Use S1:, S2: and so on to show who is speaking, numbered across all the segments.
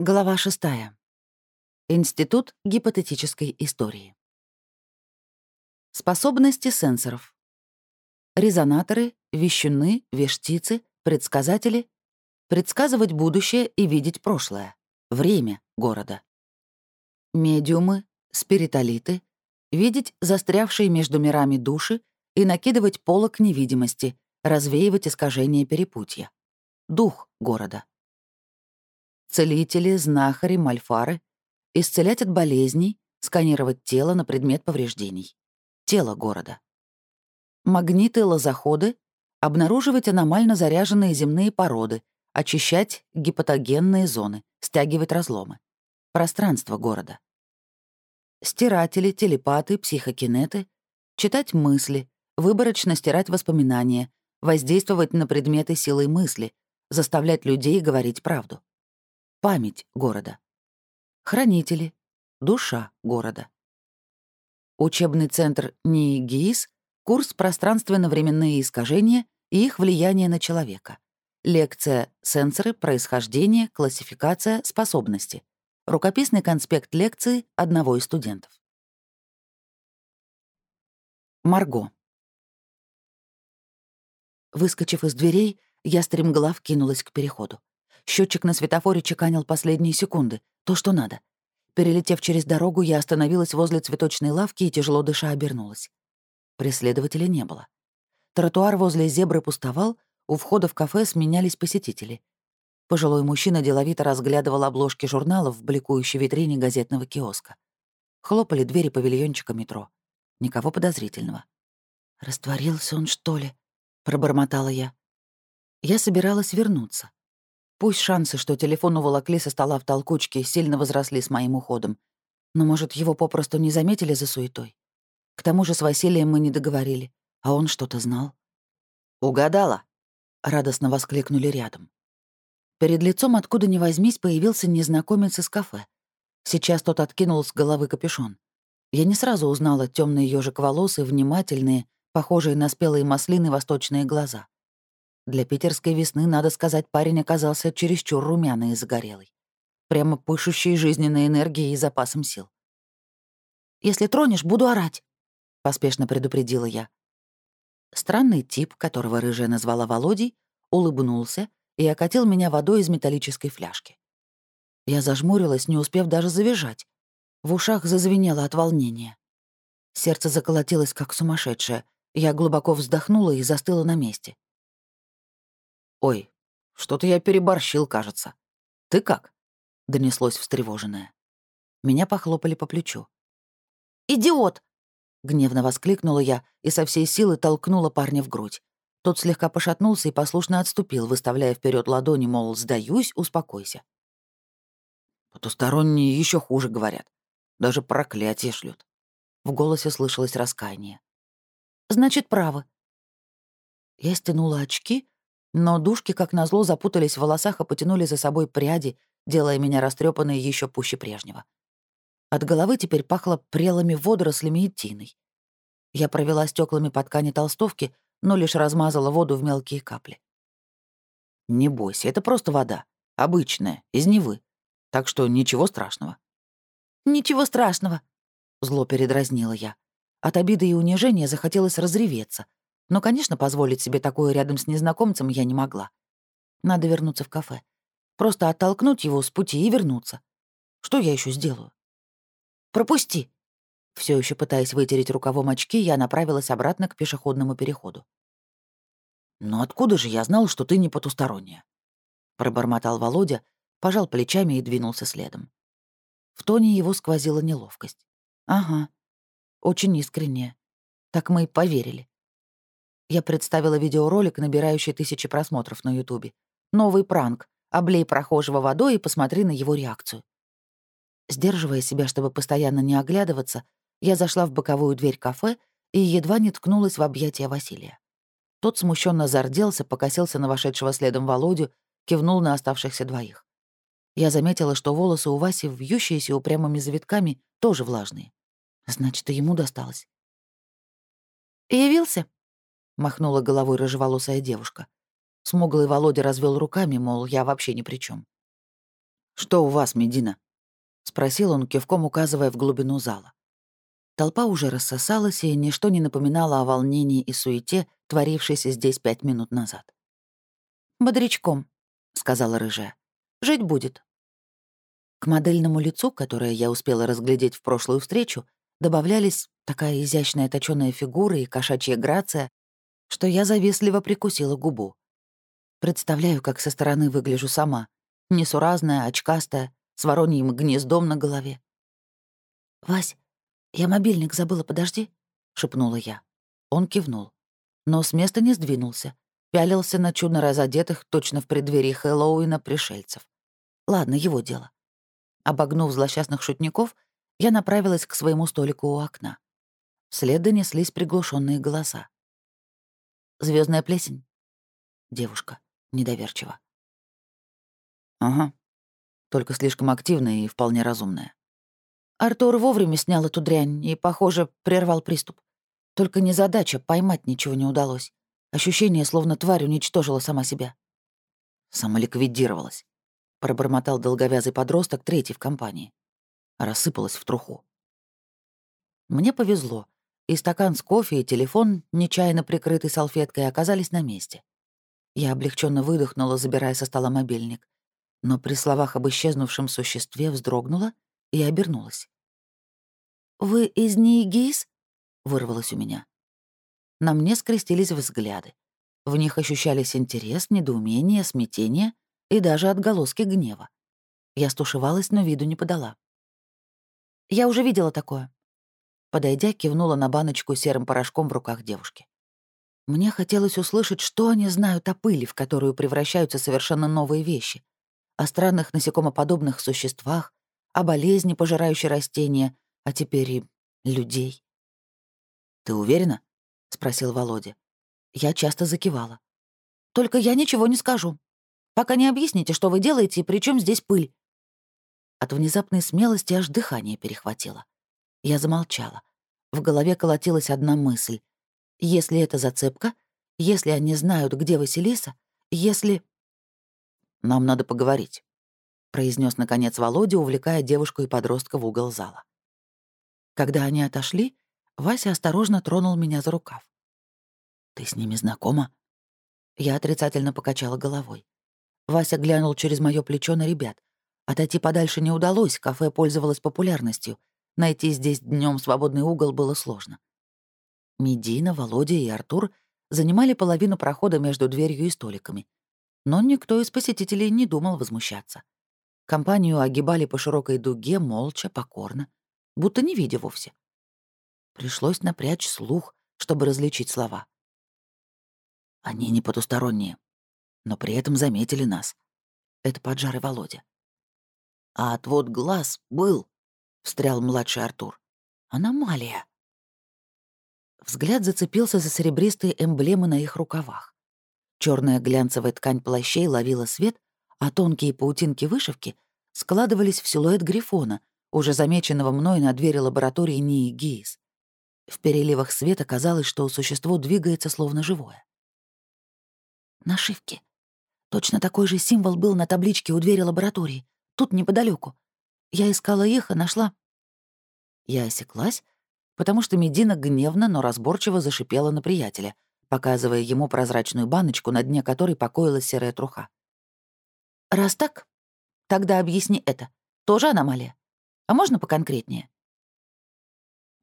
S1: Глава 6. Институт гипотетической истории. Способности сенсоров. Резонаторы, вещуны, вештицы, предсказатели. Предсказывать будущее и видеть прошлое. Время города. Медиумы, спиритолиты. Видеть застрявшие между мирами души и накидывать полок невидимости, развеивать искажения перепутья. Дух города целители, знахари, мальфары, исцелять от болезней, сканировать тело на предмет повреждений. Тело города. Магниты, лозоходы, обнаруживать аномально заряженные земные породы, очищать гипотогенные зоны, стягивать разломы. Пространство города. Стиратели, телепаты, психокинеты, читать мысли, выборочно стирать воспоминания, воздействовать на предметы силой мысли, заставлять людей говорить правду память города. Хранители, душа города. Учебный центр НИИГИИС, курс «Пространственно-временные искажения и их влияние на человека». Лекция «Сенсоры, происхождение, классификация, способности». Рукописный конспект лекции одного из студентов. Марго. Выскочив из дверей, я стремглав кинулась к переходу. Счетчик на светофоре чеканил последние секунды. То, что надо. Перелетев через дорогу, я остановилась возле цветочной лавки и, тяжело дыша, обернулась. Преследователя не было. Тротуар возле зебры пустовал, у входа в кафе сменялись посетители. Пожилой мужчина деловито разглядывал обложки журналов в бликующей витрине газетного киоска. Хлопали двери павильончика метро. Никого подозрительного. «Растворился он, что ли?» — пробормотала я. Я собиралась вернуться. Пусть шансы, что телефон уволокли со стола в толкучке, сильно возросли с моим уходом. Но, может, его попросту не заметили за суетой? К тому же с Василием мы не договорили, а он что-то знал. «Угадала!» — радостно воскликнули рядом. Перед лицом, откуда ни возьмись, появился незнакомец из кафе. Сейчас тот откинул с головы капюшон. Я не сразу узнала темный ежик волос и внимательные, похожие на спелые маслины восточные глаза. Для питерской весны, надо сказать, парень оказался чересчур румяный и загорелый. Прямо пышущий жизненной энергией и запасом сил. «Если тронешь, буду орать», — поспешно предупредила я. Странный тип, которого рыжая назвала Володей, улыбнулся и окатил меня водой из металлической фляжки. Я зажмурилась, не успев даже завизжать. В ушах зазвенело от волнения. Сердце заколотилось, как сумасшедшее. Я глубоко вздохнула и застыла на месте. «Ой, что-то я переборщил, кажется. Ты как?» — донеслось встревоженное. Меня похлопали по плечу. «Идиот!» — гневно воскликнула я и со всей силы толкнула парня в грудь. Тот слегка пошатнулся и послушно отступил, выставляя вперед ладони, мол, «Сдаюсь, успокойся». Потусторонние еще хуже говорят. Даже проклятие шлют. В голосе слышалось раскаяние. «Значит, правы». Я стянула очки но дужки, как назло, запутались в волосах и потянули за собой пряди, делая меня растрепанной еще пуще прежнего. От головы теперь пахло прелыми водорослями и тиной. Я провела стеклами по ткани толстовки, но лишь размазала воду в мелкие капли. «Не бойся, это просто вода. Обычная, из Невы. Так что ничего страшного». «Ничего страшного», — зло передразнила я. От обиды и унижения захотелось разреветься, но, конечно, позволить себе такое рядом с незнакомцем я не могла. Надо вернуться в кафе. Просто оттолкнуть его с пути и вернуться. Что я еще сделаю? Пропусти. Все еще пытаясь вытереть рукавом очки, я направилась обратно к пешеходному переходу. «Но откуда же я знал, что ты не потусторонняя?» Пробормотал Володя, пожал плечами и двинулся следом. В тоне его сквозила неловкость. «Ага, очень искренне. Так мы и поверили. Я представила видеоролик, набирающий тысячи просмотров на Ютубе. Новый пранк. Облей прохожего водой и посмотри на его реакцию. Сдерживая себя, чтобы постоянно не оглядываться, я зашла в боковую дверь кафе и едва не ткнулась в объятия Василия. Тот смущенно зарделся, покосился на вошедшего следом Володю, кивнул на оставшихся двоих. Я заметила, что волосы у Васи, вьющиеся упрямыми завитками, тоже влажные. Значит, и ему досталось. «Явился?» Махнула головой рыжеволосая девушка. Смуглый Володя развел руками, мол, я вообще ни при чем. «Что у вас, Медина?» — спросил он, кивком указывая в глубину зала. Толпа уже рассосалась, и ничто не напоминало о волнении и суете, творившейся здесь пять минут назад. «Бодрячком», — сказала рыжая. «Жить будет». К модельному лицу, которое я успела разглядеть в прошлую встречу, добавлялись такая изящная точёная фигура и кошачья грация, что я завистливо прикусила губу. Представляю, как со стороны выгляжу сама. Несуразная, очкастая, с вороньим гнездом на голове. «Вась, я мобильник забыла, подожди», — шепнула я. Он кивнул. Но с места не сдвинулся. Пялился на чудно разодетых, точно в преддверии Хэллоуина, пришельцев. Ладно, его дело. Обогнув злосчастных шутников, я направилась к своему столику у окна. Вслед донеслись приглушенные голоса. Звездная плесень?» Девушка недоверчиво. «Ага. Только слишком активная и вполне разумная». Артур вовремя снял эту дрянь и, похоже, прервал приступ. Только незадача, поймать ничего не удалось. Ощущение, словно тварь уничтожила сама себя. Самоликвидировалась. Пробормотал долговязый подросток, третий в компании. Рассыпалась в труху. Мне повезло, и стакан с кофе, и телефон, нечаянно прикрытый салфеткой, оказались на месте. Я облегченно выдохнула, забирая со стола мобильник. Но при словах об исчезнувшем существе вздрогнула и обернулась. «Вы из Ниигис?» — вырвалось у меня. На мне скрестились взгляды. В них ощущались интерес, недоумение, смятение и даже отголоски гнева. Я стушевалась, но виду не подала. «Я уже видела такое». Подойдя, кивнула на баночку серым порошком в руках девушки. Мне хотелось услышать, что они знают о пыли, в которую превращаются совершенно новые вещи, о странных насекомоподобных существах, о болезни, пожирающей растения, а теперь и людей. «Ты уверена?» — спросил Володя. Я часто закивала. «Только я ничего не скажу. Пока не объясните, что вы делаете и при чем здесь пыль». От внезапной смелости аж дыхание перехватило. Я замолчала. В голове колотилась одна мысль. Если это зацепка, если они знают, где Василиса, если... «Нам надо поговорить», — произнес наконец Володя, увлекая девушку и подростка в угол зала. Когда они отошли, Вася осторожно тронул меня за рукав. «Ты с ними знакома?» Я отрицательно покачала головой. Вася глянул через мое плечо на ребят. Отойти подальше не удалось, кафе пользовалось популярностью. Найти здесь днем свободный угол было сложно. Медина, Володя и Артур занимали половину прохода между дверью и столиками. Но никто из посетителей не думал возмущаться. Компанию огибали по широкой дуге, молча, покорно, будто не видя вовсе. Пришлось напрячь слух, чтобы различить слова. Они не потусторонние, но при этом заметили нас. Это поджарый Володя. А отвод глаз был, — встрял младший Артур. Аномалия. Взгляд зацепился за серебристые эмблемы на их рукавах. Черная глянцевая ткань плащей ловила свет, а тонкие паутинки вышивки складывались в силуэт грифона, уже замеченного мной на двери лаборатории НИИ ГИИС. В переливах света казалось, что существо двигается словно живое. Нашивки. Точно такой же символ был на табличке у двери лаборатории, тут неподалеку. Я искала их и нашла. Я осеклась, потому что Медина гневно, но разборчиво зашипела на приятеля, показывая ему прозрачную баночку, на дне которой покоилась серая труха. «Раз так, тогда объясни это. Тоже аномалия? А можно поконкретнее?»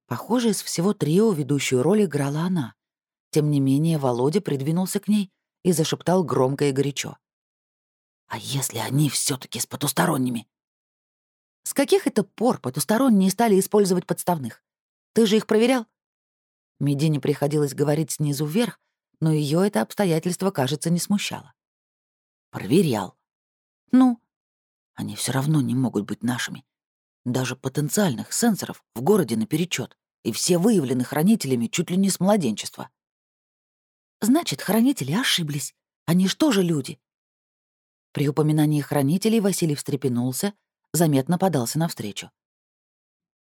S1: Похоже, из всего трио ведущую роль играла она. Тем не менее, Володя придвинулся к ней и зашептал громко и горячо. «А если они все таки с потусторонними?» С каких это пор потусторонние стали использовать подставных? Ты же их проверял?» Медине приходилось говорить снизу вверх, но ее это обстоятельство, кажется, не смущало. «Проверял». «Ну?» «Они все равно не могут быть нашими. Даже потенциальных сенсоров в городе наперечет, и все выявлены хранителями чуть ли не с младенчества». «Значит, хранители ошиблись. Они что же люди?» При упоминании хранителей Василий встрепенулся, заметно подался навстречу.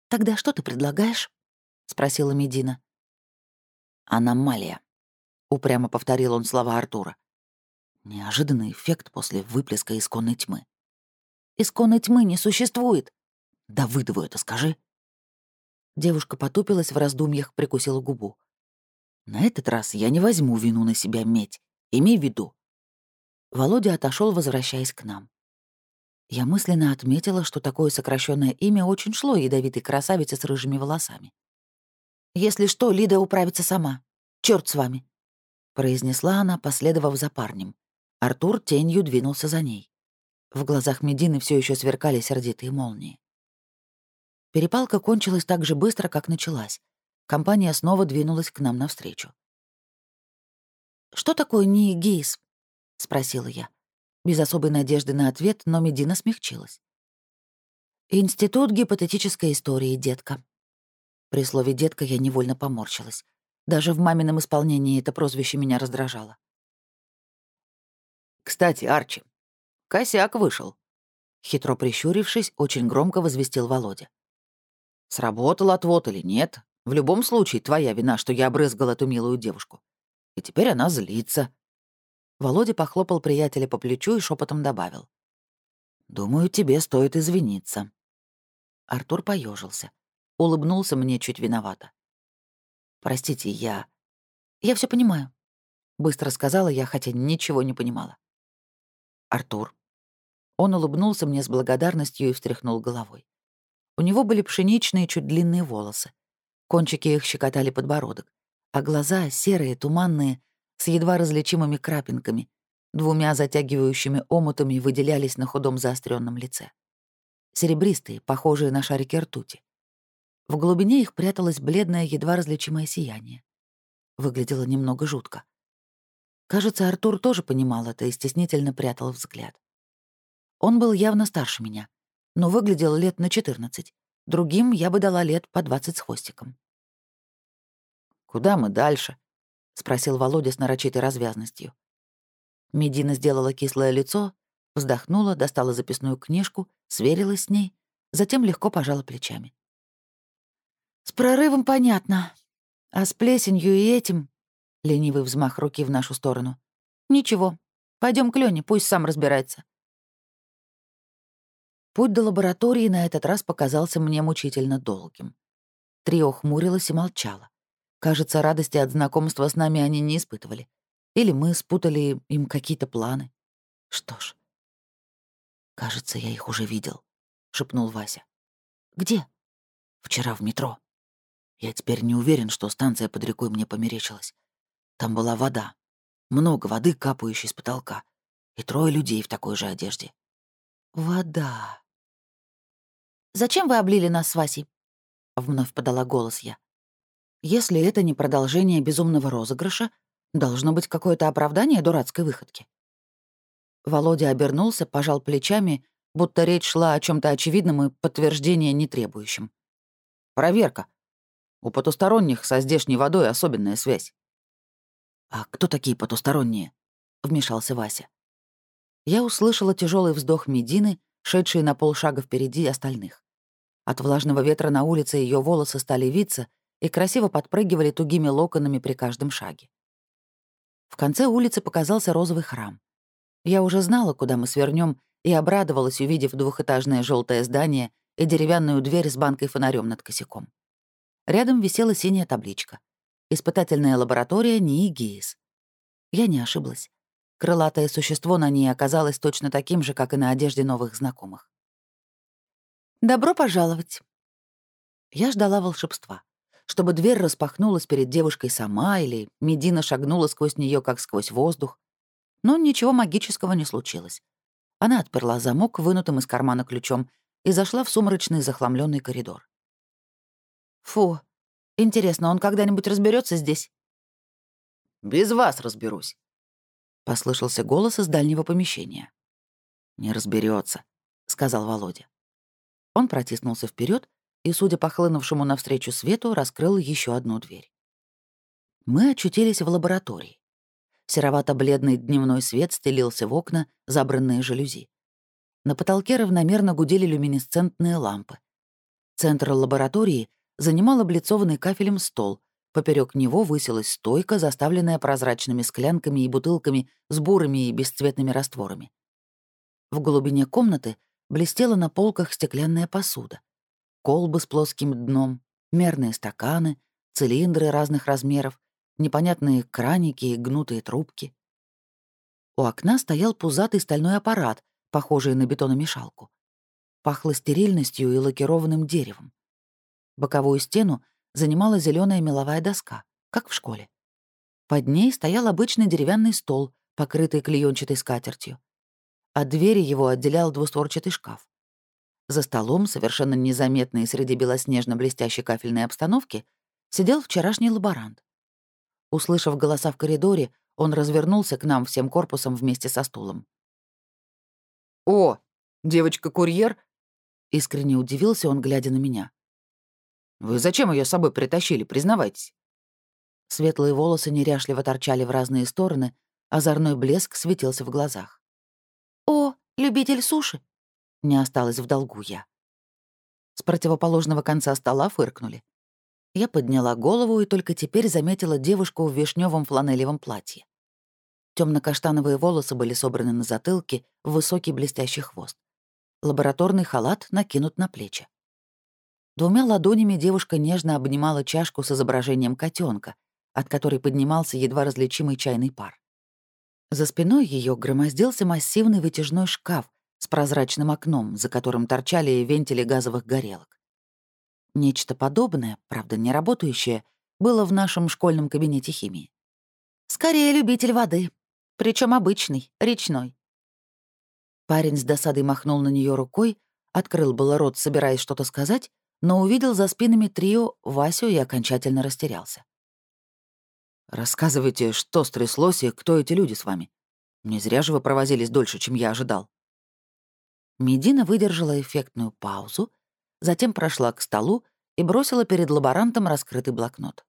S1: «Тогда что ты предлагаешь?» — спросила Медина. «Аномалия», — упрямо повторил он слова Артура. Неожиданный эффект после выплеска исконной тьмы. Исконной тьмы не существует. Да выдаву это, скажи. Девушка потупилась в раздумьях, прикусила губу. На этот раз я не возьму вину на себя медь. Имей в виду. Володя отошел, возвращаясь к нам. Я мысленно отметила, что такое сокращенное имя очень шло ядовитой красавице с рыжими волосами. «Если что, Лида управится сама. Черт с вами», — произнесла она, последовав за парнем. Артур тенью двинулся за ней. В глазах Медины все еще сверкали сердитые молнии. Перепалка кончилась так же быстро, как началась. Компания снова двинулась к нам навстречу. «Что такое ниигейс?» — спросила я. Без особой надежды на ответ, но Медина смягчилась. «Институт гипотетической истории, детка». При слове «детка» я невольно поморщилась. Даже в мамином исполнении это прозвище меня раздражало.
S2: «Кстати, Арчи, косяк вышел», — хитро прищурившись, очень громко возвестил Володя. «Сработал отвод или нет, в любом случае твоя вина, что я обрызгал эту милую девушку. И теперь она злится».
S1: Володя похлопал приятеля по плечу и шепотом добавил. «Думаю, тебе стоит извиниться». Артур поежился, улыбнулся мне чуть виновато. «Простите, я... Я все понимаю», — быстро сказала я, хотя ничего не понимала. Артур. Он улыбнулся мне с благодарностью и встряхнул головой. У него были пшеничные, чуть длинные волосы. Кончики их щекотали подбородок, а глаза, серые, туманные, с едва различимыми крапинками, двумя затягивающими омутами выделялись на худом заостренном лице. Серебристые, похожие на шарики ртути. В глубине их пряталось бледное, едва различимое сияние. Выглядело немного жутко. Кажется, Артур тоже понимал это и стеснительно прятал взгляд. Он был явно старше меня, но выглядел лет на 14. Другим я бы дала лет по 20 с хвостиком.
S2: «Куда мы дальше?»
S1: — спросил Володя с нарочитой развязностью. Медина сделала кислое лицо, вздохнула, достала записную книжку, сверилась с ней, затем легко пожала плечами. «С прорывом понятно. А с плесенью и этим Ленивый взмах руки в нашу сторону. «Ничего. Пойдем к Лёне, пусть сам разбирается». Путь до лаборатории на этот раз показался мне мучительно долгим. Трио хмурилось и молчало. Кажется, радости от знакомства с нами они не испытывали. Или мы спутали им какие-то планы. Что ж. «Кажется, я их уже видел», — шепнул Вася. «Где?» «Вчера в метро. Я теперь не уверен, что станция под рекой мне померещилась. Там была вода. Много воды, капающей с потолка. И трое людей в такой же одежде. Вода. «Зачем вы облили нас с Васей?» — вновь подала голос я. «Если это не продолжение безумного розыгрыша, должно быть какое-то оправдание дурацкой выходки». Володя обернулся, пожал плечами, будто речь шла о чем то очевидном и подтверждения не требующем.
S2: «Проверка. У потусторонних со здешней водой особенная связь.
S1: «А кто такие потусторонние?» — вмешался Вася. Я услышала тяжелый вздох Медины, шедшей на полшага впереди остальных. От влажного ветра на улице ее волосы стали виться и красиво подпрыгивали тугими локонами при каждом шаге. В конце улицы показался розовый храм. Я уже знала, куда мы свернем, и обрадовалась, увидев двухэтажное желтое здание и деревянную дверь с банкой-фонарем над косяком. Рядом висела синяя табличка. Испытательная лаборатория НИИ ГИИС. Я не ошиблась. Крылатое существо на ней оказалось точно таким же, как и на одежде новых знакомых. «Добро пожаловать!» Я ждала волшебства. Чтобы дверь распахнулась перед девушкой сама, или Медина шагнула сквозь нее как сквозь воздух. Но ничего магического не случилось. Она отперла замок, вынутым из кармана ключом, и зашла в сумрачный захламленный коридор. «Фу, Интересно, он когда-нибудь разберется здесь?
S2: Без вас разберусь.
S1: Послышался голос из дальнего помещения.
S2: Не разберется, сказал Володя.
S1: Он протиснулся вперед и, судя по хлынувшему навстречу свету, раскрыл еще одну дверь. Мы очутились в лаборатории. Серовато-бледный дневной свет стелился в окна, забранные жалюзи. На потолке равномерно гудели люминесцентные лампы. Центр лаборатории занимал облицованный кафелем стол. Поперек него высилась стойка, заставленная прозрачными склянками и бутылками с бурыми и бесцветными растворами. В глубине комнаты блестела на полках стеклянная посуда. Колбы с плоским дном, мерные стаканы, цилиндры разных размеров, непонятные краники и гнутые трубки. У окна стоял пузатый стальной аппарат, похожий на бетономешалку. Пахло стерильностью и лакированным деревом. Боковую стену занимала зеленая меловая доска, как в школе. Под ней стоял обычный деревянный стол, покрытый клеенчатой скатертью. От двери его отделял двустворчатый шкаф. За столом, совершенно незаметный среди белоснежно-блестящей кафельной обстановки, сидел вчерашний лаборант. Услышав голоса в коридоре, он развернулся к нам всем корпусом вместе со стулом.
S2: «О, девочка-курьер?»
S1: — искренне удивился он, глядя на меня.
S2: «Вы зачем ее с собой притащили, признавайтесь?»
S1: Светлые волосы неряшливо торчали в разные стороны, озорной блеск светился в глазах. «О, любитель суши!» Не осталось в долгу я. С противоположного конца стола фыркнули. Я подняла голову и только теперь заметила девушку в вишневом фланелевом платье. Темно-каштановые волосы были собраны на затылке в высокий блестящий хвост. Лабораторный халат накинут на плечи. Двумя ладонями девушка нежно обнимала чашку с изображением котенка, от которой поднимался едва различимый чайный пар. За спиной ее громоздился массивный вытяжной шкаф с прозрачным окном, за которым торчали вентили газовых горелок. Нечто подобное, правда, не работающее, было в нашем школьном кабинете химии. «Скорее любитель воды, причем обычный, речной». Парень с досадой махнул на нее рукой, открыл было рот, собираясь что-то сказать, но увидел за спинами трио Васю и окончательно растерялся.
S2: «Рассказывайте, что стряслось и кто эти люди с вами? Не зря же вы провозились дольше, чем я ожидал».
S1: Медина выдержала эффектную паузу, затем прошла к столу и бросила перед лаборантом раскрытый блокнот.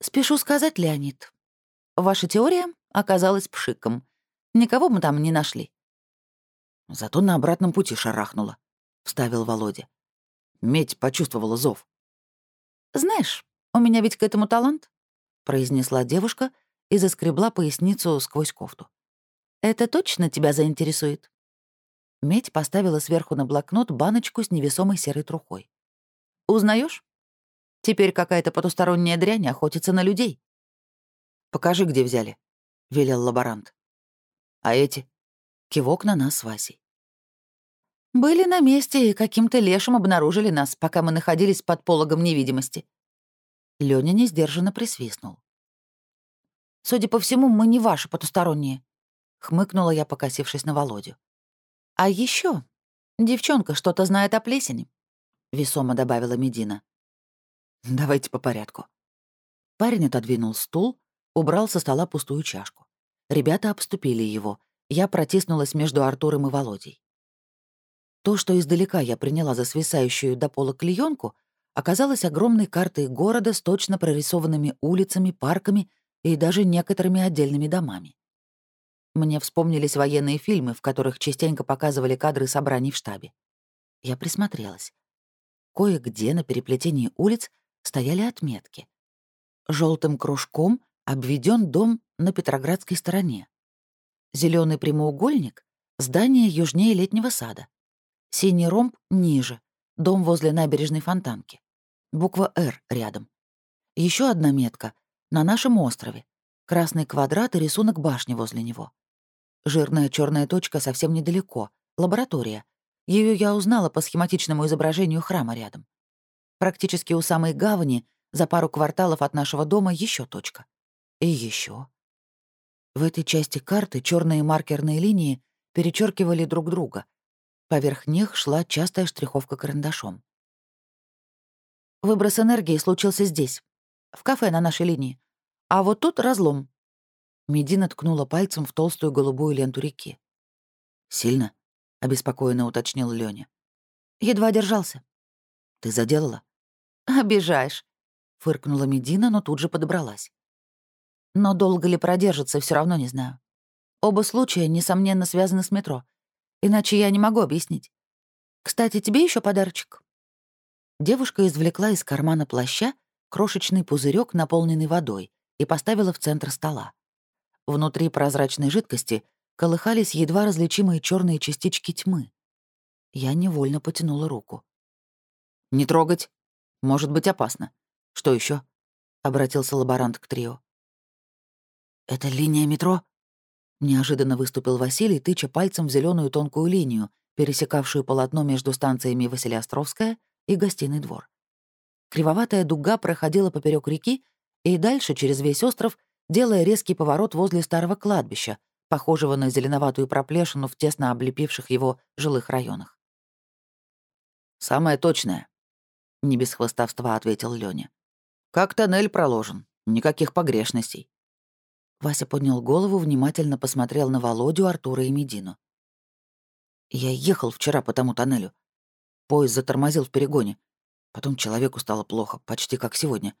S1: «Спешу сказать, Леонид, ваша теория оказалась пшиком. Никого мы там не нашли».
S2: «Зато на обратном пути шарахнула», — вставил Володя. Медь почувствовала зов.
S1: «Знаешь, у меня ведь к этому талант», — произнесла девушка и заскребла поясницу сквозь кофту. «Это точно тебя заинтересует?» Медь поставила сверху на блокнот баночку с невесомой серой трухой. Узнаешь? Теперь какая-то потусторонняя дрянь охотится на людей».
S2: «Покажи, где взяли», — велел лаборант. «А эти?» — кивок на нас с Васей.
S1: «Были на месте и каким-то лешим обнаружили нас, пока мы находились под пологом невидимости». Лёня несдержанно присвистнул. «Судя по всему, мы не ваши потусторонние», — хмыкнула я, покосившись на Володю. «А еще девчонка что-то знает о плесени», — весомо добавила Медина.
S2: «Давайте по порядку».
S1: Парень отодвинул стул, убрал со стола пустую чашку. Ребята обступили его. Я протиснулась между Артуром и Володей. То, что издалека я приняла за свисающую до пола клеенку, оказалось огромной картой города с точно прорисованными улицами, парками и даже некоторыми отдельными домами. Мне вспомнились военные фильмы, в которых частенько показывали кадры собраний в штабе. Я присмотрелась. Кое-где на переплетении улиц стояли отметки. Желтым кружком обведен дом на Петроградской стороне. Зеленый прямоугольник — здание южнее летнего сада. Синий ромб — ниже, дом возле набережной фонтанки. Буква «Р» рядом. Еще одна метка — на нашем острове. Красный квадрат и рисунок башни возле него. Жирная черная точка совсем недалеко. Лаборатория. Ее я узнала по схематичному изображению храма рядом. Практически у самой гавани, за пару кварталов от нашего дома, еще точка. И еще. В этой части карты черные маркерные линии перечеркивали друг друга. Поверх них шла частая штриховка карандашом. Выброс энергии случился здесь, в кафе на нашей линии. А вот тут разлом. Медина ткнула пальцем в толстую голубую ленту реки.
S2: «Сильно?» — обеспокоенно уточнил Лёня.
S1: «Едва держался».
S2: «Ты заделала?»
S1: «Обижаешь», — фыркнула Медина, но тут же подобралась. «Но долго ли продержится, все равно не знаю. Оба случая, несомненно, связаны с метро. Иначе я не могу объяснить. Кстати, тебе еще подарочек». Девушка извлекла из кармана плаща крошечный пузырек, наполненный водой, и поставила в центр стола. Внутри прозрачной жидкости колыхались едва различимые черные частички тьмы. Я невольно потянула руку.
S2: «Не трогать. Может быть опасно. Что еще? обратился лаборант к трио.
S1: «Это линия метро?» Неожиданно выступил Василий, тыча пальцем в зеленую тонкую линию, пересекавшую полотно между станциями Василиостровская и Гостиный двор. Кривоватая дуга проходила поперек реки и дальше через весь остров, делая резкий поворот возле старого кладбища, похожего на зеленоватую проплешину в тесно облепивших его жилых районах.
S2: «Самое точное», — не без хвостовства ответил Лёня. «Как тоннель проложен, никаких погрешностей».
S1: Вася поднял голову, внимательно посмотрел на Володю, Артура и Медину. «Я ехал вчера по тому тоннелю. Поезд затормозил в перегоне. Потом человеку стало плохо, почти как сегодня.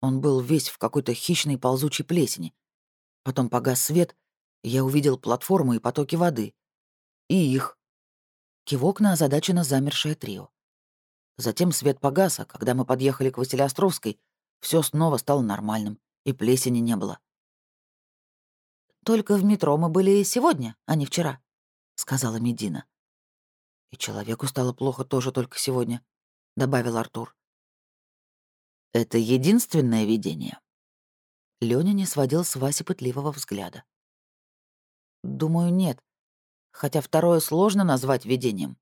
S1: Он был весь в какой-то хищной ползучей плесени. Потом погас свет, я увидел платформу и потоки воды. И их. Кивок на озадаченно замершее трио. Затем свет погас, а когда мы подъехали к Василиостровской, все снова стало нормальным, и плесени не было. «Только в метро мы были сегодня, а не вчера», — сказала Медина. «И человеку стало плохо тоже только сегодня», — добавил Артур.
S2: «Это единственное видение?»
S1: Лёня не сводил с Васи пытливого взгляда. Думаю, нет. Хотя второе сложно назвать видением.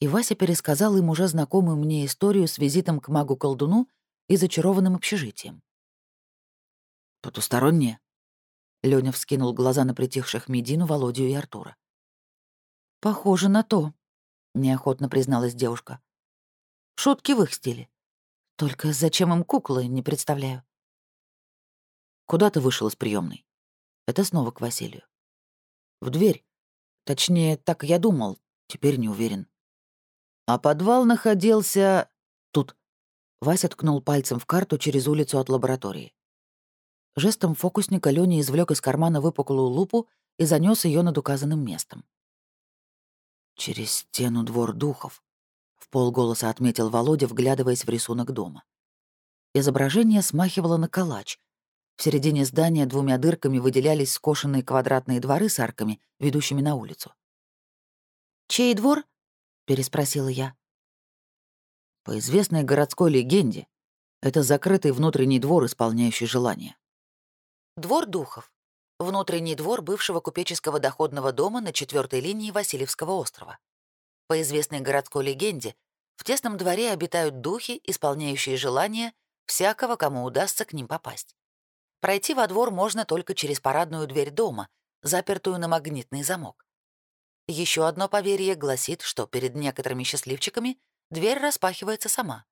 S1: И Вася пересказал им уже знакомую мне историю с визитом к магу-колдуну и зачарованным общежитием.
S2: «Потустороннее?»
S1: Лёня вскинул глаза на притихших Медину, Володю и Артура. «Похоже на то», — неохотно призналась девушка. «Шутки в их стиле. Только зачем им куклы, не представляю».
S2: «Куда ты вышел из приемной? Это снова к Василию. В дверь. Точнее, так я думал, теперь не уверен. А подвал находился... тут. Вася ткнул пальцем в карту через улицу от лаборатории.
S1: Жестом фокусника Лёня извлек из кармана выпуклую лупу и занёс её над указанным местом.
S2: «Через стену двор духов», — в полголоса отметил Володя, вглядываясь в рисунок дома.
S1: Изображение смахивало на калач, в середине здания двумя дырками выделялись скошенные квадратные дворы с арками, ведущими на улицу. «Чей двор?» — переспросила я.
S2: По известной городской легенде, это закрытый внутренний двор, исполняющий желания.
S1: Двор духов. Внутренний двор бывшего купеческого доходного дома на четвертой линии Васильевского острова. По известной городской легенде, в тесном дворе обитают духи, исполняющие желания всякого, кому удастся к ним попасть. Пройти во двор можно только через парадную дверь дома, запертую на магнитный замок. Еще одно поверье гласит, что перед некоторыми счастливчиками дверь распахивается сама.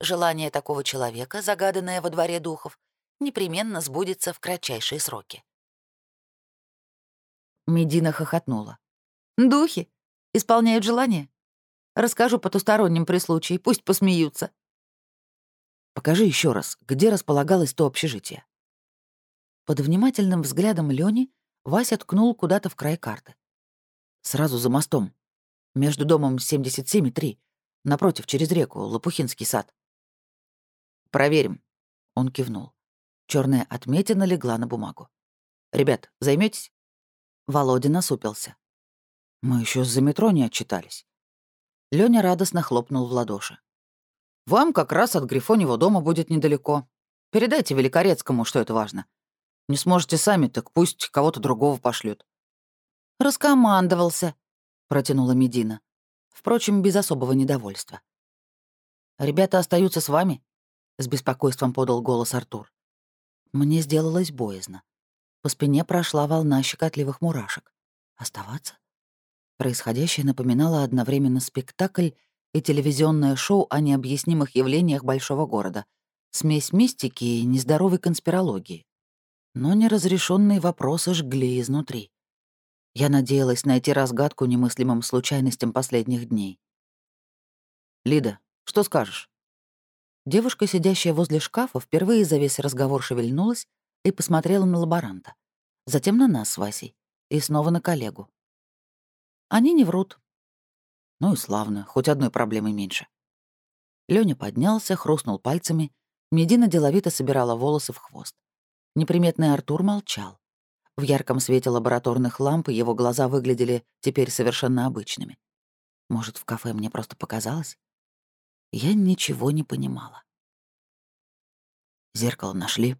S1: Желание такого человека, загаданное во дворе духов, непременно сбудется в кратчайшие сроки. Медина хохотнула. «Духи? Исполняют желания? Расскажу потусторонним при случае, пусть посмеются».
S2: «Покажи еще раз, где располагалось то общежитие?»
S1: Под внимательным взглядом Лёни Вася ткнул куда-то в край карты.
S2: «Сразу за мостом. Между домом 77 и 3. Напротив, через реку, Лопухинский сад». «Проверим», — он кивнул. Черная отметина легла на бумагу. «Ребят, займетесь? Володя насупился. «Мы еще за метро не отчитались». Лёня радостно хлопнул в ладоши. «Вам как раз от Грифонева дома будет недалеко. Передайте Великорецкому, что это важно. Не сможете сами, так пусть кого-то другого пошлют.
S1: «Раскомандовался», — протянула Медина. Впрочем, без особого недовольства.
S2: «Ребята остаются с вами?» — с беспокойством подал голос Артур.
S1: Мне сделалось боязно. По спине прошла волна щекотливых мурашек. Оставаться? Происходящее напоминало одновременно спектакль и телевизионное шоу о необъяснимых явлениях большого города, смесь мистики и нездоровой конспирологии но неразрешенные вопросы жгли изнутри. Я надеялась найти разгадку немыслимым случайностям последних дней.
S2: «Лида, что скажешь?»
S1: Девушка, сидящая возле шкафа, впервые за весь разговор шевельнулась и посмотрела на лаборанта. Затем на нас с Васей. И снова на коллегу. Они не врут.
S2: Ну и славно, хоть одной проблемы меньше.
S1: Лёня поднялся, хрустнул пальцами. Медина деловито собирала волосы в хвост. Неприметный Артур молчал. В ярком свете лабораторных ламп его глаза выглядели теперь совершенно обычными. Может, в кафе мне просто показалось? Я ничего не понимала. «Зеркало нашли?»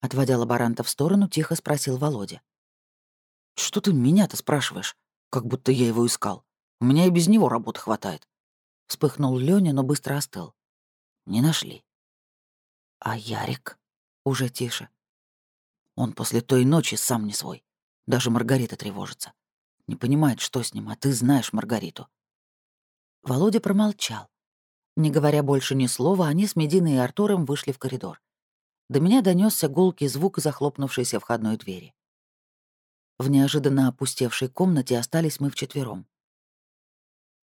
S1: Отводя лаборанта в сторону, тихо спросил Володя. «Что ты меня-то спрашиваешь? Как будто я его искал. У меня и без него работы хватает». Вспыхнул Лёня, но быстро остыл. «Не нашли». «А Ярик?» Уже тише. Он после той ночи сам не свой. Даже Маргарита тревожится. Не понимает, что с ним, а ты знаешь Маргариту. Володя промолчал. Не говоря больше ни слова, они с Мединой и Артуром вышли в коридор. До меня донесся гулкий звук захлопнувшейся входной двери. В неожиданно опустевшей комнате остались мы вчетвером.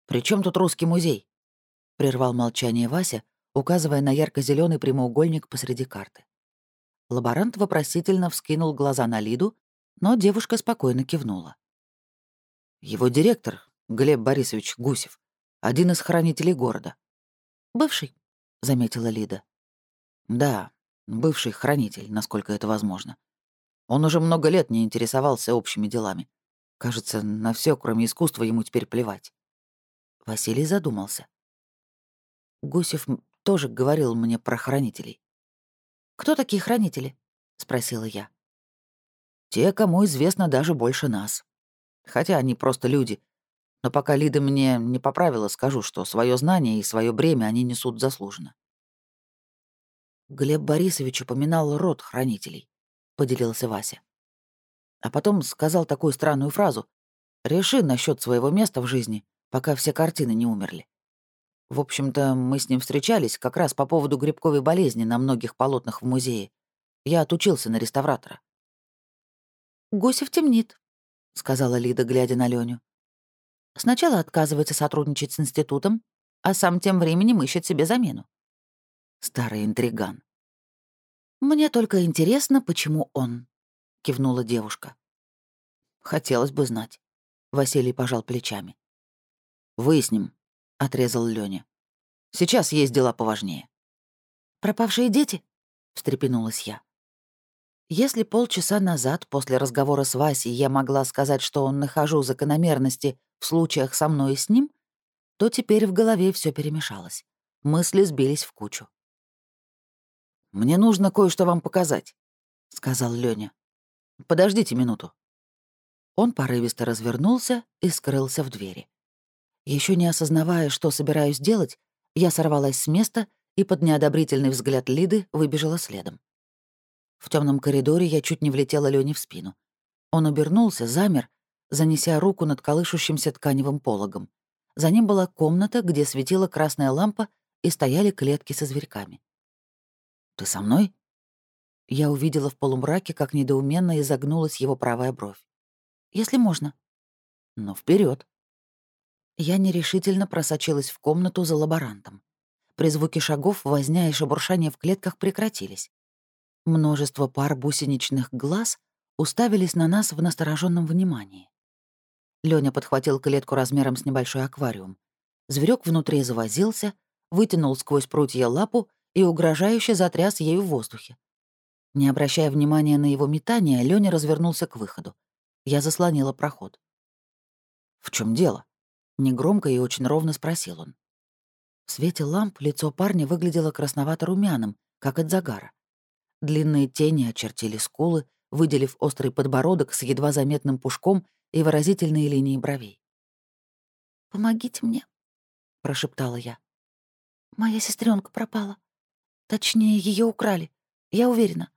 S1: «При чем тут русский музей?» — прервал молчание Вася, указывая на ярко зеленый прямоугольник посреди карты. Лаборант вопросительно вскинул глаза на Лиду, но девушка спокойно кивнула. Его директор, Глеб Борисович Гусев, один из хранителей города. «Бывший», — заметила Лида. «Да, бывший хранитель, насколько это возможно. Он уже много лет не интересовался общими делами. Кажется, на все, кроме искусства, ему теперь плевать». Василий задумался. Гусев тоже говорил мне про хранителей. «Кто такие хранители?» — спросила я. «Те, кому известно даже больше нас. Хотя они просто люди. Но пока Лида мне не поправила, скажу, что свое знание и свое бремя они несут заслуженно. Глеб Борисович упоминал род хранителей, поделился Вася. А потом сказал такую странную фразу: "Реши насчет своего места в жизни, пока все картины не умерли". В общем-то, мы с ним встречались как раз по поводу грибковой болезни на многих полотнах в музее. Я отучился на реставратора. «Гусев темнит», — сказала Лида, глядя на Леню. «Сначала отказывается сотрудничать с институтом, а сам тем временем ищет себе замену». Старый интриган. «Мне только интересно, почему он», — кивнула девушка. «Хотелось бы знать». Василий пожал плечами. «Выясним», — отрезал Лёня. «Сейчас есть дела поважнее». «Пропавшие дети?» — встрепенулась я. Если полчаса назад, после разговора с Васей, я могла сказать, что нахожу закономерности в случаях со мной и с ним, то теперь в голове все перемешалось. Мысли сбились в кучу. «Мне нужно кое-что вам показать», — сказал Лёня. «Подождите минуту». Он порывисто развернулся и скрылся в двери. Еще не осознавая, что собираюсь делать, я сорвалась с места и под неодобрительный взгляд Лиды выбежала следом. В темном коридоре я чуть не влетела Лёне в спину. Он обернулся, замер, занеся руку над колышущимся тканевым пологом. За ним была комната, где светила красная лампа и стояли клетки со зверьками. «Ты со мной?» Я увидела в полумраке, как недоуменно изогнулась его правая бровь. «Если можно». «Но вперед. Я нерешительно просочилась в комнату за лаборантом. При звуке шагов возня и шебуршание в клетках прекратились. Множество пар бусиничных глаз уставились на нас в настороженном внимании. Лёня подхватил клетку размером с небольшой аквариум. Зверек внутри завозился, вытянул сквозь прутья лапу и угрожающе затряс ею в воздухе. Не обращая внимания на его метание, Лёня развернулся к выходу. Я заслонила проход. «В чем дело?» — негромко и очень ровно спросил он. В свете ламп лицо парня выглядело красновато-румяным, как от загара. Длинные тени очертили скулы, выделив острый подбородок с едва заметным пушком и выразительные линии бровей. «Помогите мне», — прошептала я. «Моя сестренка пропала. Точнее, ее украли. Я уверена».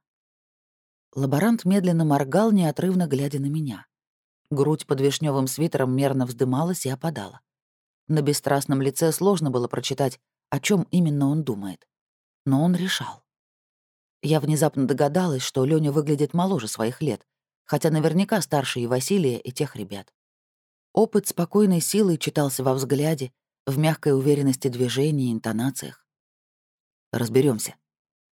S1: Лаборант медленно моргал, неотрывно глядя на меня. Грудь под вишневым свитером мерно вздымалась и опадала. На бесстрастном лице сложно было прочитать, о чем именно он думает. Но он решал. Я внезапно догадалась, что Лёня выглядит моложе своих лет, хотя наверняка старше и Василия, и тех ребят. Опыт спокойной силы читался во взгляде, в мягкой уверенности движений и интонациях. Разберемся,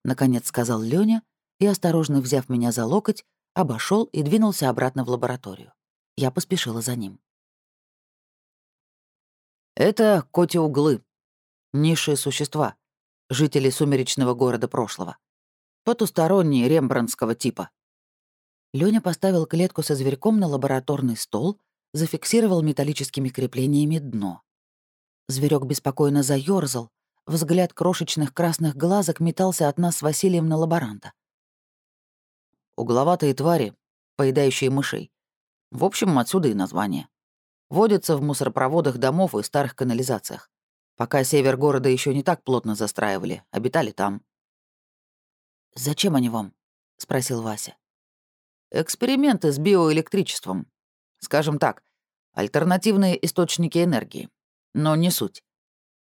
S1: наконец сказал Лёня и, осторожно взяв меня за локоть, обошел и двинулся обратно в лабораторию. Я поспешила за ним. Это коти-углы, низшие существа, жители сумеречного города прошлого. Потусторонние рембрандтского типа. Лёня поставил клетку со зверьком на лабораторный стол, зафиксировал металлическими креплениями дно. Зверек беспокойно заёрзал, взгляд крошечных красных глазок метался от нас с Василием на лаборанта.
S2: Угловатые твари, поедающие мышей. В общем, отсюда и название. Водятся в мусоропроводах домов и старых канализациях. Пока север города еще не так плотно застраивали, обитали там.
S1: «Зачем они вам?» — спросил Вася.
S2: «Эксперименты с биоэлектричеством. Скажем так, альтернативные источники энергии. Но не суть».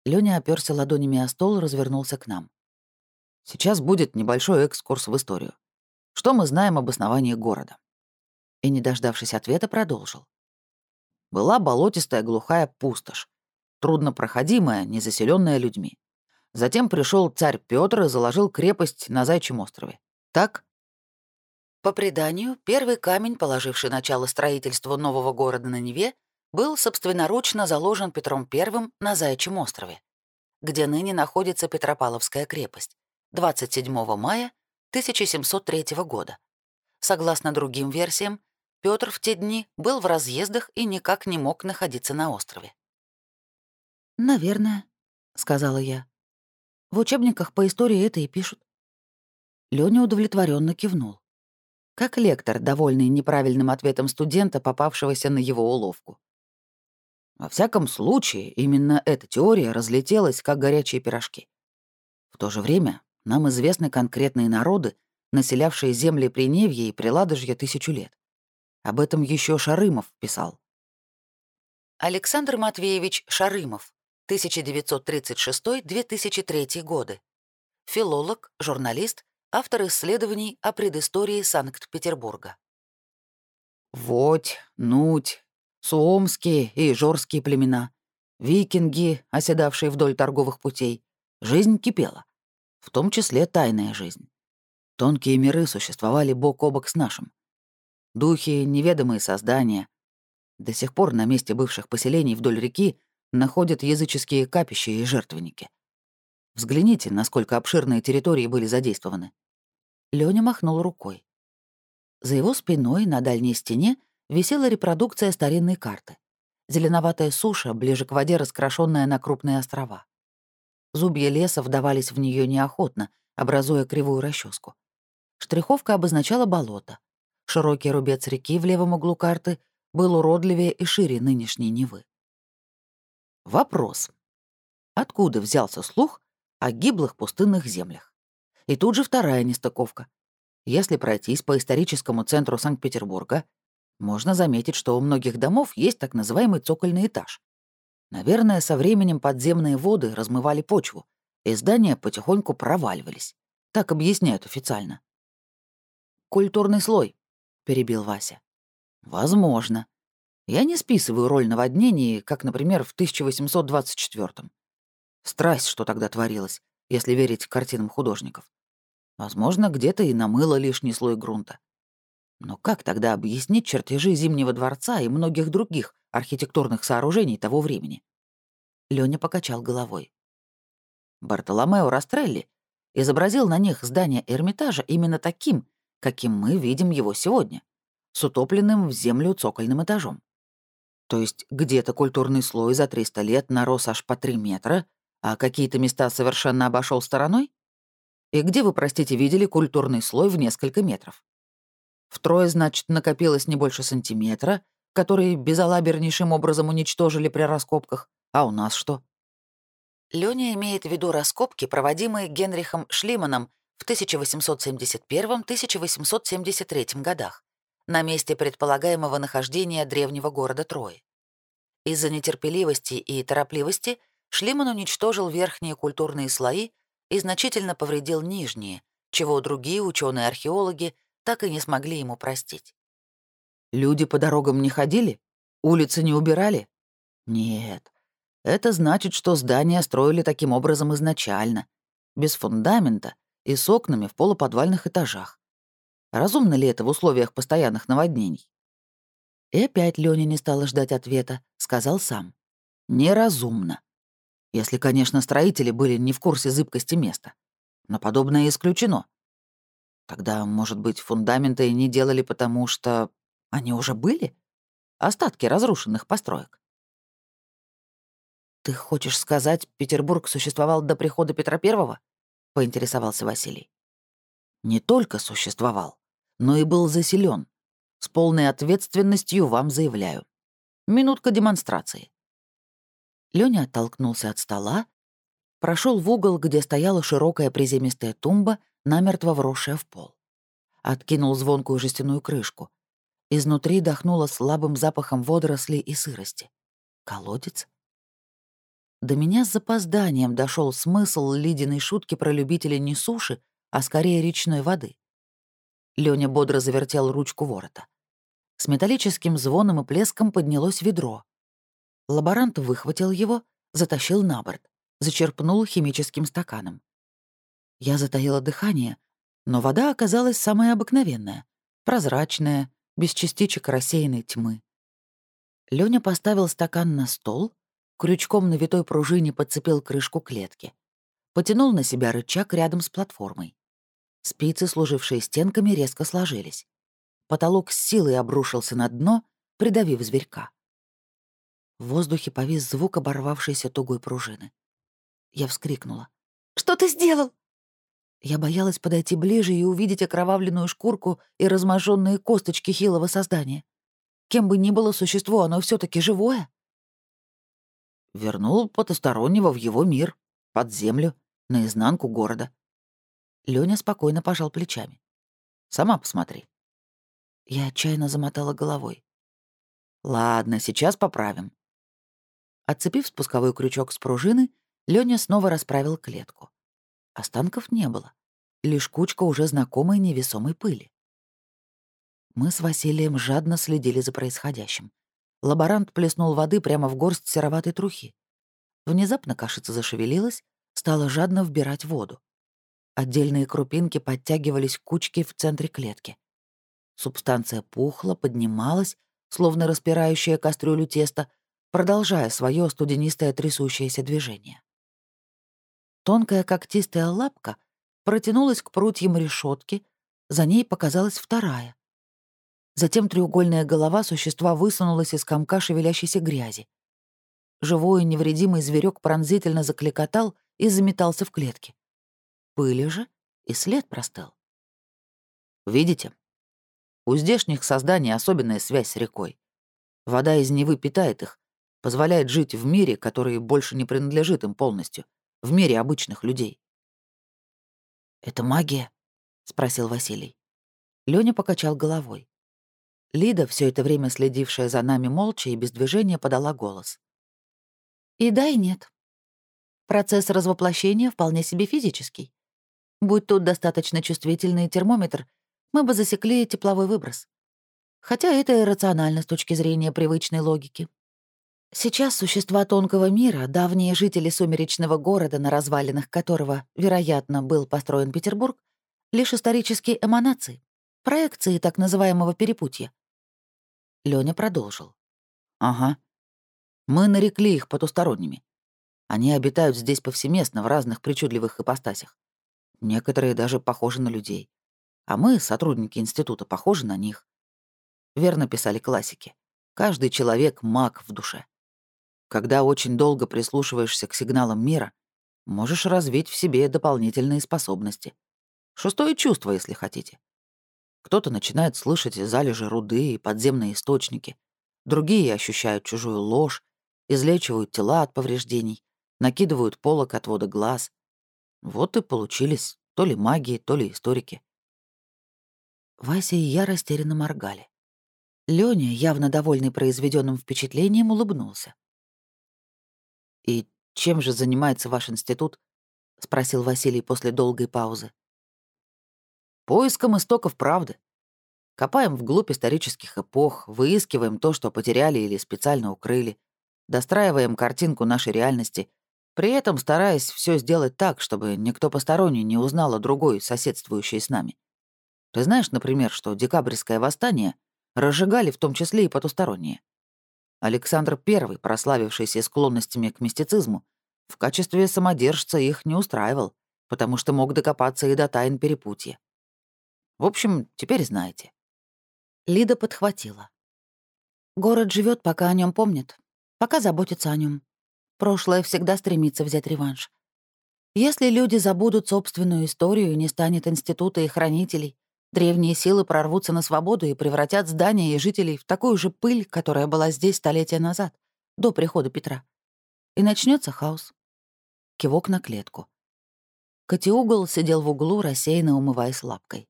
S1: Лёня оперся ладонями о стол развернулся к нам.
S2: «Сейчас будет небольшой экскурс в историю. Что мы знаем об основании города?»
S1: И, не дождавшись ответа, продолжил.
S2: Была болотистая глухая пустошь, труднопроходимая, незаселенная людьми. Затем пришел царь Петр и заложил крепость на Зайчьем острове. Так?
S1: По преданию, первый камень, положивший начало строительству нового города на Неве, был собственноручно заложен Петром I на Зайчьем острове, где ныне находится Петропавловская крепость, 27 мая 1703 года. Согласно другим версиям, Петр в те дни был в разъездах и никак не мог находиться на острове. «Наверное», — сказала я. «В учебниках по истории это и пишут». Лёня удовлетворенно кивнул. Как лектор, довольный неправильным ответом студента, попавшегося на его уловку.
S2: Во всяком случае, именно эта теория разлетелась, как горячие пирожки. В то же время нам известны конкретные народы, населявшие земли Приневья и Приладожья тысячу лет. Об этом еще Шарымов писал.
S1: Александр Матвеевич Шарымов, 1936-2003 годы. Филолог, журналист, автор исследований о предыстории Санкт-Петербурга.
S2: Водь, Нуть, Суомские и Жорские племена, викинги, оседавшие вдоль торговых путей. Жизнь кипела, в том числе тайная жизнь. Тонкие миры существовали бок о бок с нашим. Духи, неведомые создания. До сих пор на месте бывших поселений вдоль реки находят языческие капища и жертвенники. Взгляните, насколько обширные территории были задействованы.
S1: Лёня махнул рукой. За его спиной на дальней стене висела репродукция старинной карты. Зеленоватая суша, ближе к воде раскрашенная на крупные острова. Зубья леса вдавались в нее неохотно, образуя кривую расческу. Штриховка обозначала болото. Широкий рубец реки в левом углу карты был уродливее и шире нынешней Невы.
S2: Вопрос. Откуда взялся слух о гиблых пустынных землях? И тут же вторая нестыковка. Если пройтись по историческому центру Санкт-Петербурга, можно заметить, что у многих домов есть так называемый цокольный этаж. Наверное, со временем подземные воды размывали почву, и здания потихоньку проваливались. Так объясняют официально. «Культурный слой», — перебил Вася. «Возможно. Я не списываю роль наводнений, как, например, в 1824-м. Страсть, что тогда творилось, если верить картинам художников. Возможно, где-то и намыло лишний слой грунта. Но как тогда объяснить чертежи Зимнего дворца и многих других архитектурных сооружений того времени?
S1: Лёня покачал головой.
S2: Бартоломео Растрелли изобразил на них здание Эрмитажа именно таким, каким мы видим его сегодня, с утопленным в землю цокольным этажом. То есть где-то культурный слой за 300 лет нарос аж по 3 метра, а какие-то места совершенно обошел стороной? И где вы, простите, видели культурный слой в несколько метров? Втрое, значит, накопилось не больше сантиметра, который безалабернейшим образом уничтожили при раскопках. А у нас что?
S1: Лёня имеет в виду раскопки, проводимые Генрихом Шлиманом в 1871-1873 годах на месте предполагаемого нахождения древнего города Трои. Из-за нетерпеливости и торопливости Шлиман уничтожил верхние культурные слои и значительно повредил нижние, чего другие ученые-археологи так и не смогли ему простить.
S2: Люди по дорогам не ходили? Улицы не убирали? Нет. Это значит, что здания строили таким образом изначально, без фундамента и с окнами в полуподвальных этажах. Разумно ли это в условиях постоянных наводнений?
S1: И опять Лёня не стала ждать ответа, сказал сам.
S2: Неразумно. Если, конечно, строители были не в курсе зыбкости места. Но подобное исключено. Тогда, может быть, фундаменты не делали потому, что они уже были? Остатки разрушенных построек.
S1: «Ты хочешь сказать, Петербург существовал до прихода Петра Первого?» — поинтересовался Василий. «Не только существовал, но и был заселен. С полной ответственностью вам заявляю. Минутка демонстрации». Лёня оттолкнулся от стола, прошел в угол, где стояла широкая приземистая тумба, намертво вросшая в пол. Откинул звонкую жестяную крышку. Изнутри дохнуло слабым запахом водорослей и сырости. Колодец? До меня с запозданием дошел смысл ледяной шутки про любителей не суши, а скорее речной воды. Лёня бодро завертел ручку ворота. С металлическим звоном и плеском поднялось ведро. Лаборант выхватил его, затащил на борт, зачерпнул химическим стаканом. Я затаила дыхание, но вода оказалась самая обыкновенная, прозрачная, без частичек рассеянной тьмы. Лёня поставил стакан на стол, крючком на витой пружине подцепил крышку клетки. Потянул на себя рычаг рядом с платформой. Спицы, служившие стенками, резко сложились. Потолок с силой обрушился на дно, придавив зверька. В воздухе повис звук оборвавшейся тугой пружины. Я вскрикнула. «Что ты сделал?» Я боялась подойти ближе и увидеть окровавленную шкурку и разможенные косточки хилого создания. Кем бы ни было существо, оно все таки живое. Вернул потустороннего в его мир, под землю, наизнанку города. Лёня спокойно пожал плечами. «Сама посмотри». Я отчаянно замотала головой. «Ладно, сейчас поправим». Отцепив спусковой крючок с пружины, Лёня снова расправил клетку. Останков не было, лишь кучка уже знакомой невесомой пыли. Мы с Василием жадно следили за происходящим. Лаборант плеснул воды прямо в горсть сероватой трухи. Внезапно кашица зашевелилась, стала жадно вбирать воду. Отдельные крупинки подтягивались к кучке в центре клетки. Субстанция пухла, поднималась, словно распирающая кастрюлю теста, продолжая свое студенистое трясущееся движение. Тонкая когтистая лапка протянулась к прутьям решетки, за ней показалась вторая. Затем треугольная голова существа высунулась из комка шевелящейся грязи. Живой невредимый зверек пронзительно закликотал и заметался в клетке. Пыли же и след простыл. «Видите? У здешних созданий особенная связь с рекой. Вода из Невы питает их, позволяет жить в мире, который больше не принадлежит им полностью, в мире обычных людей». «Это магия?» — спросил Василий. Лёня покачал головой. Лида, все это время следившая за нами молча и без движения, подала голос. «И да, и нет. Процесс развоплощения вполне себе физический. Будь тут достаточно чувствительный термометр, мы бы засекли тепловой выброс. Хотя это иррационально с точки зрения привычной логики. Сейчас существа тонкого мира, давние жители сумеречного города, на развалинах которого, вероятно, был построен Петербург, лишь исторические эманации, проекции так называемого перепутья. Лёня продолжил. «Ага. Мы нарекли их потусторонними. Они обитают здесь повсеместно в разных причудливых ипостасях. Некоторые даже похожи на людей. А мы, сотрудники института, похожи на них. Верно писали классики. Каждый человек — маг в душе. Когда очень долго прислушиваешься к сигналам мира, можешь развить в себе дополнительные способности. Шестое чувство, если хотите. Кто-то начинает слышать залежи руды и подземные источники. Другие ощущают чужую ложь, излечивают тела от повреждений, накидывают полок отвода глаз. Вот и получились то ли маги, то ли историки. Вася и я растерянно моргали. Лёня, явно довольный произведенным впечатлением, улыбнулся. «И чем же занимается ваш институт?» — спросил Василий после долгой паузы. Поиском истоков правды. Копаем вглубь исторических эпох, выискиваем то, что потеряли или специально укрыли, достраиваем картинку нашей реальности, при этом стараясь все сделать так, чтобы никто посторонний не узнал о другой, соседствующей с нами. Ты знаешь, например, что декабрьское восстание разжигали в том числе и потусторонние. Александр I, прославившийся склонностями к мистицизму, в качестве самодержца их не устраивал, потому что мог докопаться и до тайн перепутья. В общем, теперь знаете». Лида подхватила. «Город живет, пока о нем помнят, пока заботятся о нем. Прошлое всегда стремится взять реванш. Если люди забудут собственную историю и не станет института и хранителей, древние силы прорвутся на свободу и превратят здания и жителей в такую же пыль, которая была здесь столетия назад, до прихода Петра. И начнется хаос. Кивок на клетку. Котиугол сидел в углу, рассеянно умываясь лапкой.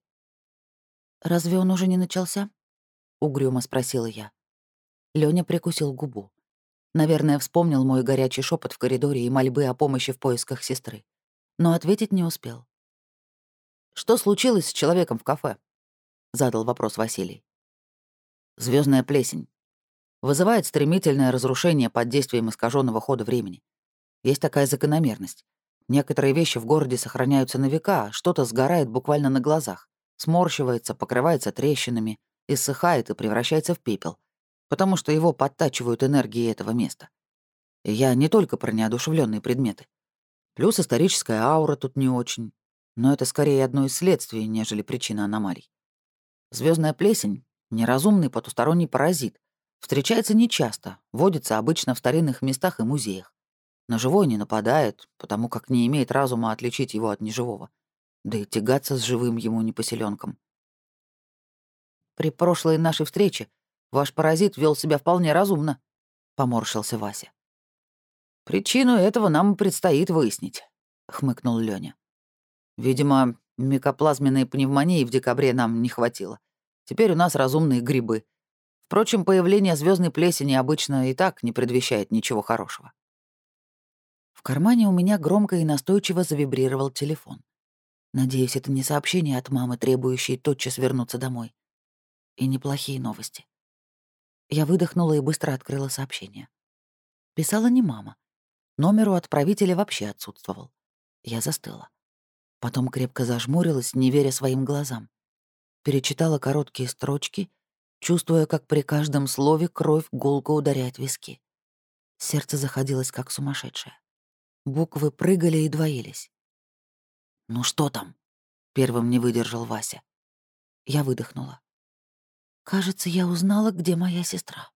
S1: «Разве он уже не начался?» — угрюмо спросила я. Лёня прикусил губу. Наверное, вспомнил мой горячий шепот в коридоре и мольбы о помощи в поисках сестры. Но ответить не успел. «Что случилось с человеком в кафе?» — задал вопрос Василий. Звездная плесень. Вызывает стремительное разрушение под действием искаженного хода времени. Есть такая закономерность. Некоторые вещи в городе сохраняются на века, а что-то сгорает буквально на глазах, сморщивается, покрывается трещинами, иссыхает и превращается в пепел — потому что его подтачивают энергии этого места. И я не только про неодушевленные предметы. Плюс историческая аура тут не очень, но это скорее одно из следствий, нежели причина аномалий. Звездная плесень — неразумный потусторонний паразит, встречается нечасто, водится обычно в старинных местах и музеях. На живой не нападает, потому как не имеет разума отличить его от неживого. Да и тягаться с живым ему не по селенкам. При прошлой нашей встрече Ваш паразит вел себя вполне разумно», — поморщился Вася. «Причину этого нам предстоит выяснить», — хмыкнул Лёня. «Видимо, микоплазменной пневмонии в декабре нам не хватило. Теперь у нас разумные грибы. Впрочем, появление звездной плесени обычно и так не предвещает ничего хорошего». В кармане у меня громко и настойчиво завибрировал телефон. Надеюсь, это не сообщение от мамы, требующей тотчас вернуться домой. И неплохие новости. Я выдохнула и быстро открыла сообщение. Писала не мама. Номер у отправителя вообще отсутствовал. Я застыла. Потом крепко зажмурилась, не веря своим глазам. Перечитала короткие строчки, чувствуя, как при каждом слове кровь гулко ударяет виски. Сердце заходилось, как сумасшедшее. Буквы прыгали и двоились. «Ну что там?» — первым не выдержал Вася. Я выдохнула. Кажется, я узнала, где моя сестра.